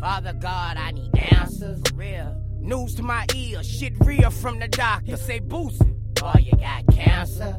Father God, I need answers. Real. News to my ear, shit real from the doctor. Say boosted. Boy, you got cancer.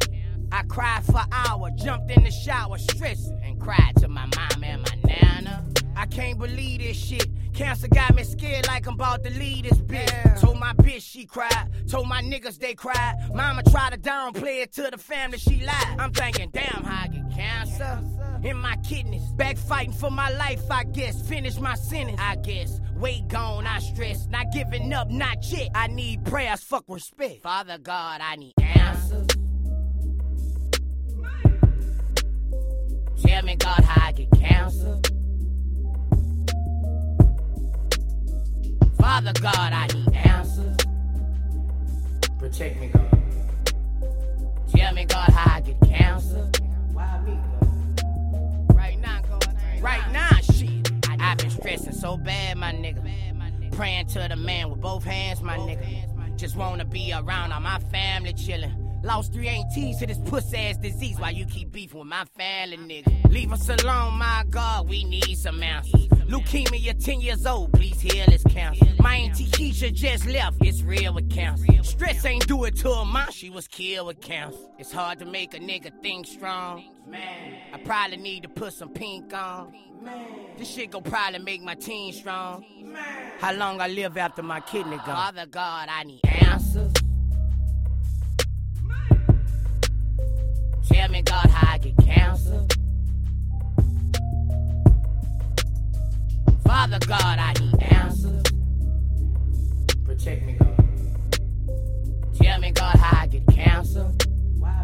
I cried for hours, jumped in the shower, stressing, and cried to my mom and my nana. I can't believe this shit. Cancer got me scared like I'm about to leave this bitch. Told my bitch she cried, told my niggas they cried. Mama tried to downplay it to the family she lied. I'm thinking, damn, how I get cancer in my kidneys. Back fighting for my life, I guess. Finish my sentence, I guess. Weight gone, I stress. Not giving up, not yet. I need prayers, fuck respect. Father God, I need answers. Tell me, God, how I get cancer. Father God, I need answers. Protect me, God. Tell me, God, how I get cancer. Why me, God? Stressing so bad, my nigga. Praying to the man with both hands, my nigga. Just wanna be around all my family chillin'. Lost three aunties to this puss ass disease while you keep beefing with my family, nigga. Leave us alone, my God, we need some answers. Leukemia, you're 10 years old, please heal this cancer. My auntie Keisha just left, it's real with cancer. Stress ain't do it to her mom, she was killed with cancer. It's hard to make a nigga think strong. Man, I probably need to put some pink on. Man. This shit gon' probably make my team strong. Man. How long I live after my kidney gone? Father God, I need answers. Tell me, God, how I get cancer. Father God, I need answers. Protect me, God. Tell me, God, how I get cancer.